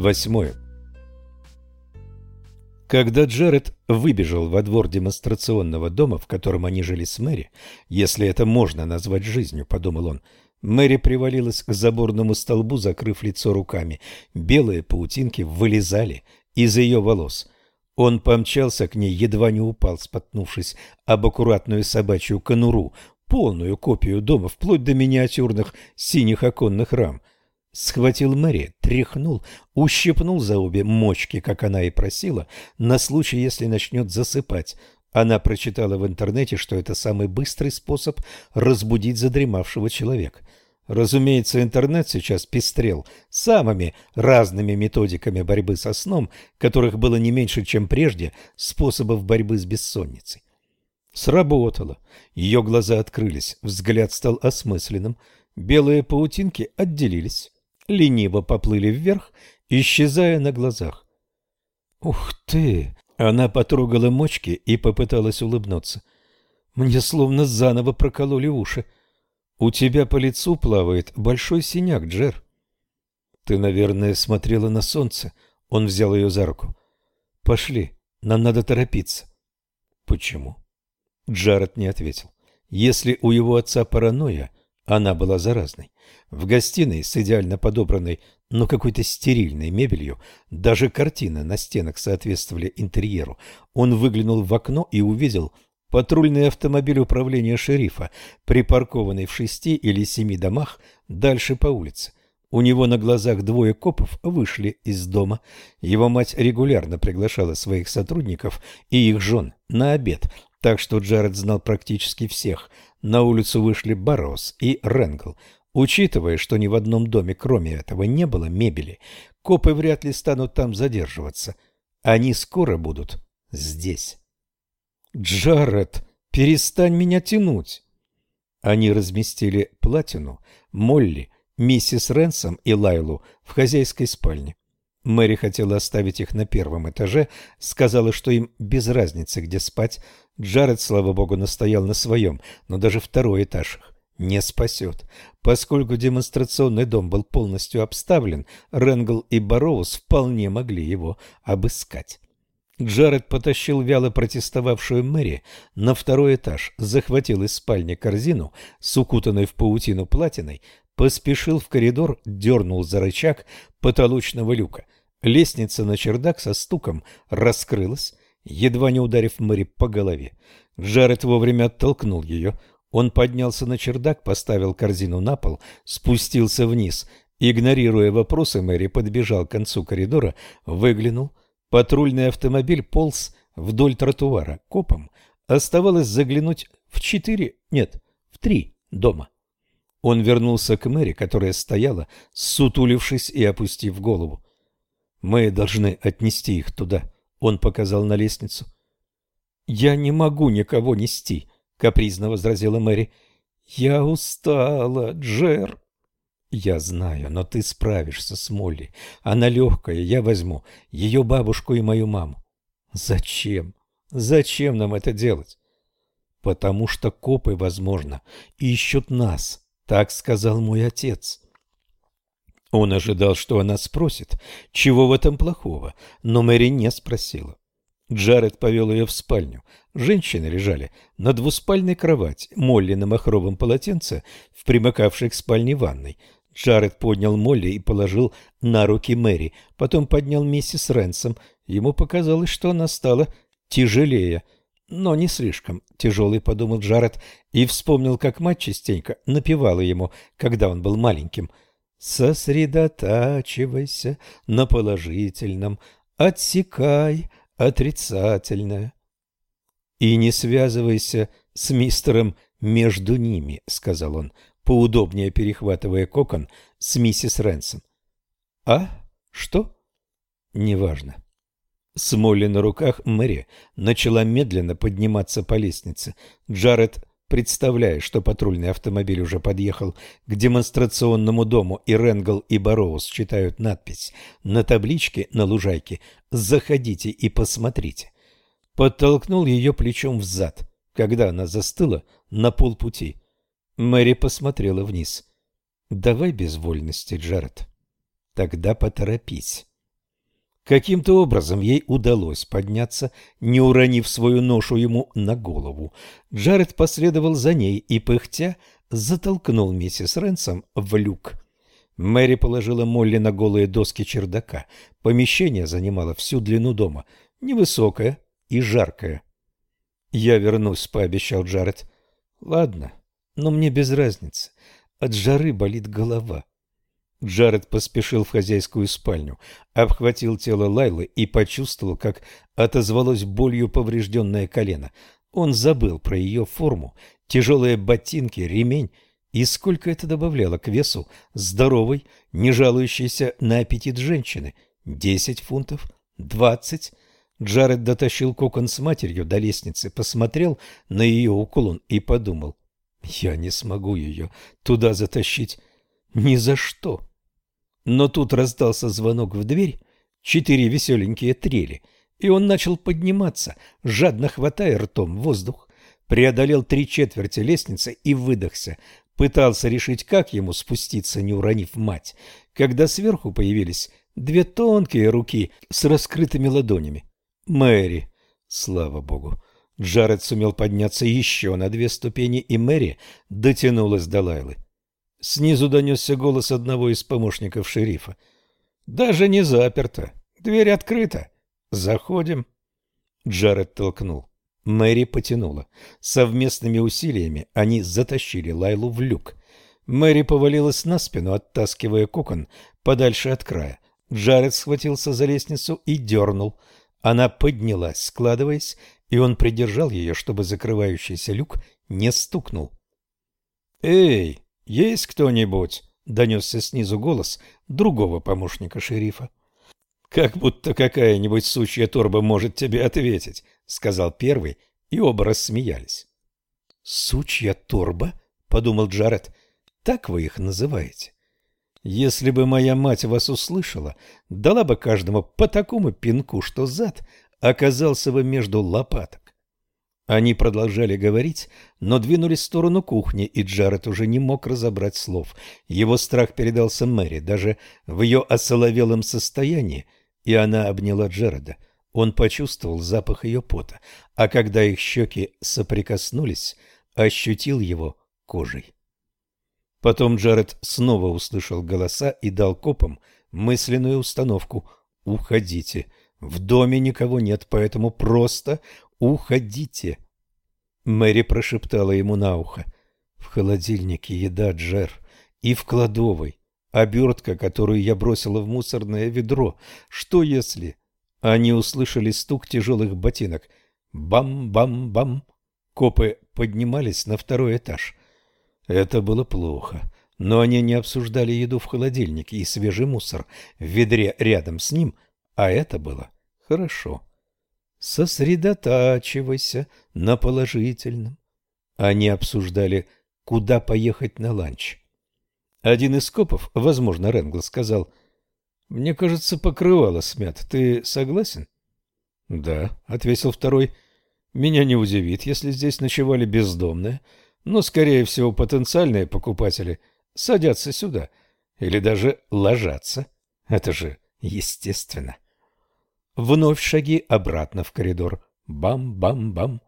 Восьмое. Когда Джаред выбежал во двор демонстрационного дома, в котором они жили с Мэри, если это можно назвать жизнью, подумал он, Мэри привалилась к заборному столбу, закрыв лицо руками. Белые паутинки вылезали из ее волос. Он помчался к ней, едва не упал, споткнувшись об аккуратную собачью конуру, полную копию дома, вплоть до миниатюрных синих оконных рам. Схватил Мэри, тряхнул, ущипнул за обе мочки, как она и просила, на случай, если начнет засыпать. Она прочитала в интернете, что это самый быстрый способ разбудить задремавшего человека. Разумеется, интернет сейчас пестрел самыми разными методиками борьбы со сном, которых было не меньше, чем прежде, способов борьбы с бессонницей. Сработало. Ее глаза открылись, взгляд стал осмысленным, белые паутинки отделились лениво поплыли вверх, исчезая на глазах. «Ух ты!» Она потрогала мочки и попыталась улыбнуться. «Мне словно заново прокололи уши. У тебя по лицу плавает большой синяк, Джер». «Ты, наверное, смотрела на солнце». Он взял ее за руку. «Пошли, нам надо торопиться». «Почему?» Джаред не ответил. «Если у его отца паранойя, она была заразной. В гостиной с идеально подобранной, но какой-то стерильной мебелью, даже картины на стенах соответствовали интерьеру. Он выглянул в окно и увидел патрульный автомобиль управления шерифа, припаркованный в шести или семи домах дальше по улице. У него на глазах двое копов вышли из дома. Его мать регулярно приглашала своих сотрудников и их жен на обед, так что Джаред знал практически всех – на улицу вышли Барроуз и Ренгл. Учитывая, что ни в одном доме кроме этого не было мебели, копы вряд ли станут там задерживаться. Они скоро будут здесь. «Джаред, перестань меня тянуть!» Они разместили Платину, Молли, миссис Ренсом и Лайлу в хозяйской спальне. Мэри хотела оставить их на первом этаже, сказала, что им без разницы, где спать, Джаред, слава богу, настоял на своем, но даже второй этаж их не спасет. Поскольку демонстрационный дом был полностью обставлен, Ренгл и Барроуз вполне могли его обыскать. Джаред потащил вяло протестовавшую Мэри на второй этаж, захватил из спальни корзину с укутанной в паутину платиной, поспешил в коридор, дернул за рычаг потолочного люка. Лестница на чердак со стуком раскрылась, едва не ударив Мэри по голове. Джаред вовремя оттолкнул ее. Он поднялся на чердак, поставил корзину на пол, спустился вниз. Игнорируя вопросы, Мэри подбежал к концу коридора, выглянул. Патрульный автомобиль полз вдоль тротуара. Копом оставалось заглянуть в четыре, нет, в три дома. Он вернулся к Мэри, которая стояла, сутулившись и опустив голову. «Мы должны отнести их туда», он показал на лестницу. «Я не могу никого нести», — капризно возразила Мэри. «Я устала, Джер». «Я знаю, но ты справишься с Молли. Она легкая, я возьму ее бабушку и мою маму». «Зачем? Зачем нам это делать?» «Потому что копы, возможно, ищут нас», — так сказал мой отец. Он ожидал, что она спросит, чего в этом плохого, но Мэри не спросила. Джаред повел ее в спальню. Женщины лежали на двуспальной кровати, Молли на махровом полотенце, в примыкавшей к спальне ванной. Джаред поднял Молли и положил на руки Мэри, потом поднял миссис Ренсом. Ему показалось, что она стала тяжелее, но не слишком тяжелый, подумал Джаред, и вспомнил, как мать частенько напевала ему, когда он был маленьким – Сосредотачивайся на положительном, отсекай отрицательное. И не связывайся с мистером между ними, сказал он, поудобнее перехватывая кокон с миссис Ренсом. А? Что? Неважно. С Молли на руках Мэри начала медленно подниматься по лестнице. Джаред Представляя, что патрульный автомобиль уже подъехал к демонстрационному дому, и Ренгл и Бароус читают надпись на табличке на лужайке «Заходите и посмотрите», подтолкнул ее плечом взад, когда она застыла на полпути. Мэри посмотрела вниз. «Давай без вольности, Джаред. Тогда поторопись». Каким-то образом ей удалось подняться, не уронив свою ношу ему на голову. Джаред последовал за ней и, пыхтя, затолкнул миссис Ренсом в люк. Мэри положила Молли на голые доски чердака. Помещение занимало всю длину дома, невысокое и жаркое. «Я вернусь», — пообещал Джаред. «Ладно, но мне без разницы. От жары болит голова». Джаред поспешил в хозяйскую спальню, обхватил тело Лайлы и почувствовал, как отозвалось болью поврежденное колено. Он забыл про ее форму, тяжелые ботинки, ремень и сколько это добавляло к весу здоровой, не жалующейся на аппетит женщины. Десять фунтов? Двадцать? Джаред дотащил кокон с матерью до лестницы, посмотрел на ее уклон и подумал. Я не смогу ее туда затащить. Ни за что. Но тут раздался звонок в дверь, четыре веселенькие трели, и он начал подниматься, жадно хватая ртом воздух. Преодолел три четверти лестницы и выдохся. Пытался решить, как ему спуститься, не уронив мать, когда сверху появились две тонкие руки с раскрытыми ладонями. Мэри. Слава богу. Джаред сумел подняться еще на две ступени, и Мэри дотянулась до Лайлы. Снизу донесся голос одного из помощников шерифа. «Даже не заперто. Дверь открыта. Заходим». Джаред толкнул. Мэри потянула. Совместными усилиями они затащили Лайлу в люк. Мэри повалилась на спину, оттаскивая кокон подальше от края. Джаред схватился за лестницу и дернул. Она поднялась, складываясь, и он придержал ее, чтобы закрывающийся люк не стукнул. «Эй, «Есть кто-нибудь?» — донесся снизу голос другого помощника шерифа. «Как будто какая-нибудь сучья торба может тебе ответить», — сказал первый, и оба рассмеялись. «Сучья торба?» — подумал Джаред. «Так вы их называете?» «Если бы моя мать вас услышала, дала бы каждому по такому пинку, что зад оказался бы между лопаток. Они продолжали говорить, но двинулись в сторону кухни, и Джаред уже не мог разобрать слов. Его страх передался Мэри, даже в ее осоловелом состоянии, и она обняла Джареда. Он почувствовал запах ее пота, а когда их щеки соприкоснулись, ощутил его кожей. Потом Джаред снова услышал голоса и дал копам мысленную установку «Уходите». В доме никого нет, поэтому просто «Уходите!» Мэри прошептала ему на ухо. «В холодильнике еда, Джер, и в кладовой. Обертка, которую я бросила в мусорное ведро. Что если...» Они услышали стук тяжелых ботинок. Бам-бам-бам. Копы поднимались на второй этаж. Это было плохо. Но они не обсуждали еду в холодильнике и свежий мусор в ведре рядом с ним, а это было хорошо. Сосредотачивайся на положительном. Они обсуждали, куда поехать на ланч. Один из копов, возможно, Ренгл, сказал, «Мне кажется, покрывало смят. Ты согласен?» «Да», — ответил второй, — «меня не удивит, если здесь ночевали бездомные, но, скорее всего, потенциальные покупатели садятся сюда или даже ложатся. Это же естественно». Вновь шаги обратно в коридор. Бам-бам-бам.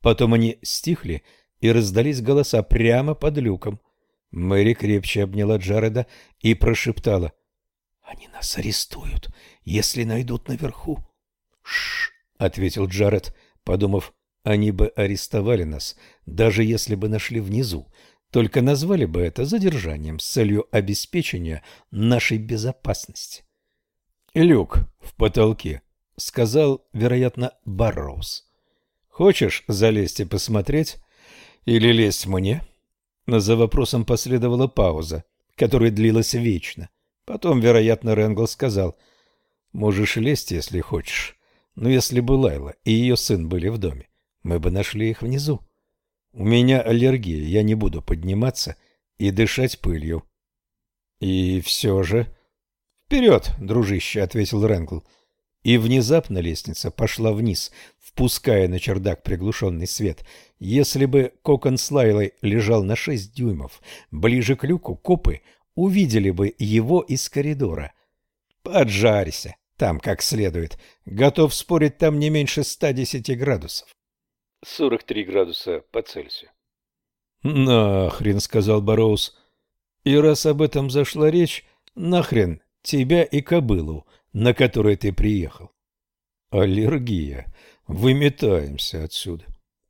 Потом они стихли, и раздались голоса прямо под люком. Мэри крепче обняла Джареда и прошептала. — Они нас арестуют, если найдут наверху. — Шш, — ответил Джаред, подумав, они бы арестовали нас, даже если бы нашли внизу, только назвали бы это задержанием с целью обеспечения нашей безопасности. Люк в потолке сказал, вероятно, Барроуз. «Хочешь залезть и посмотреть? Или лезть мне?» Но за вопросом последовала пауза, которая длилась вечно. Потом, вероятно, Рэнгл сказал, «Можешь лезть, если хочешь. Но если бы Лайла и ее сын были в доме, мы бы нашли их внизу. У меня аллергия, я не буду подниматься и дышать пылью». «И все же...» «Вперед, дружище», — ответил Рэнгл. И внезапно лестница пошла вниз, впуская на чердак приглушенный свет. Если бы кокон с Лайлой лежал на шесть дюймов ближе к люку, копы увидели бы его из коридора. «Поджарься!» там как следует. Готов спорить, там не меньше 110 градусов. 43 градуса по Цельсию. «Нахрен», — сказал Бароус. «И раз об этом зашла речь, нахрен тебя и кобылу, на которой ты приехал». «Аллергия. Выметаемся отсюда».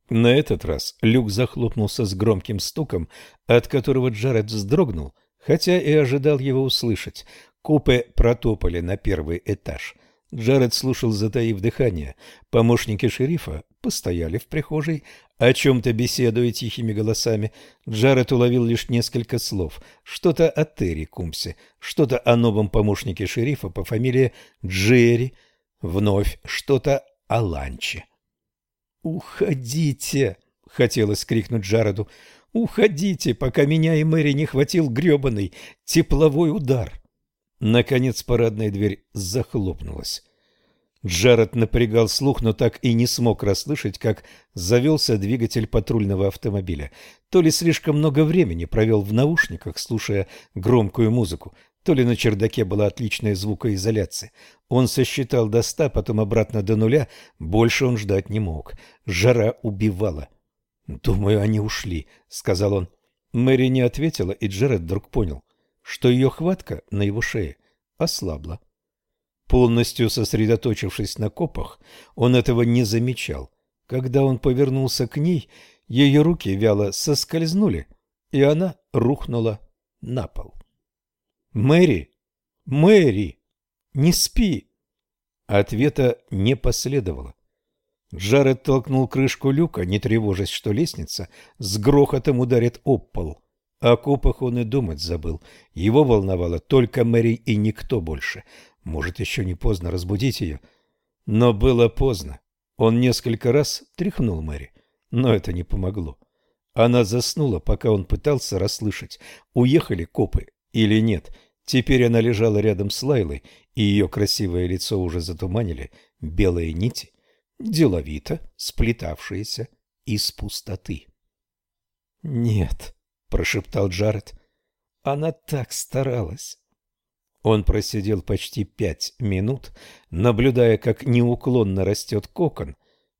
На этот раз люк захлопнулся с громким стуком, от которого Джаред вздрогнул, хотя и ожидал его услышать. Купе протопали на первый этаж. Джаред слушал, затаив дыхание. Помощники шерифа постояли в прихожей, о чем-то беседуя тихими голосами. Джаред уловил лишь несколько слов. Что-то о Терри Кумсе, что-то о новом помощнике шерифа по фамилии Джерри, вновь что-то о Ланче. «Уходите!» — хотелось крикнуть Джареду. «Уходите, пока меня и Мэри не хватил гребаный тепловой удар!» Наконец парадная дверь захлопнулась. Джаред напрягал слух, но так и не смог расслышать, как завелся двигатель патрульного автомобиля. То ли слишком много времени провел в наушниках, слушая громкую музыку, то ли на чердаке была отличная звукоизоляция. Он сосчитал до ста, потом обратно до нуля, больше он ждать не мог. Жара убивала. «Думаю, они ушли», — сказал он. Мэри не ответила, и Джаред вдруг понял, что ее хватка на его шее ослабла. Полностью сосредоточившись на копах, он этого не замечал. Когда он повернулся к ней, ее руки вяло соскользнули, и она рухнула на пол. «Мэри! Мэри! Не спи!» Ответа не последовало. Джаред толкнул крышку люка, не тревожась, что лестница с грохотом ударит об пол. О копах он и думать забыл. Его волновало только Мэри и никто больше. Может, еще не поздно разбудить ее. Но было поздно. Он несколько раз тряхнул Мэри, но это не помогло. Она заснула, пока он пытался расслышать, уехали копы или нет. Теперь она лежала рядом с Лайлой, и ее красивое лицо уже затуманили белые нити, деловито сплетавшиеся из пустоты. «Нет», — прошептал Джаред, — «она так старалась». Он просидел почти пять минут, наблюдая, как неуклонно растет кокон,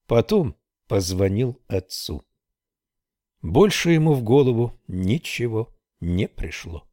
потом позвонил отцу. Больше ему в голову ничего не пришло.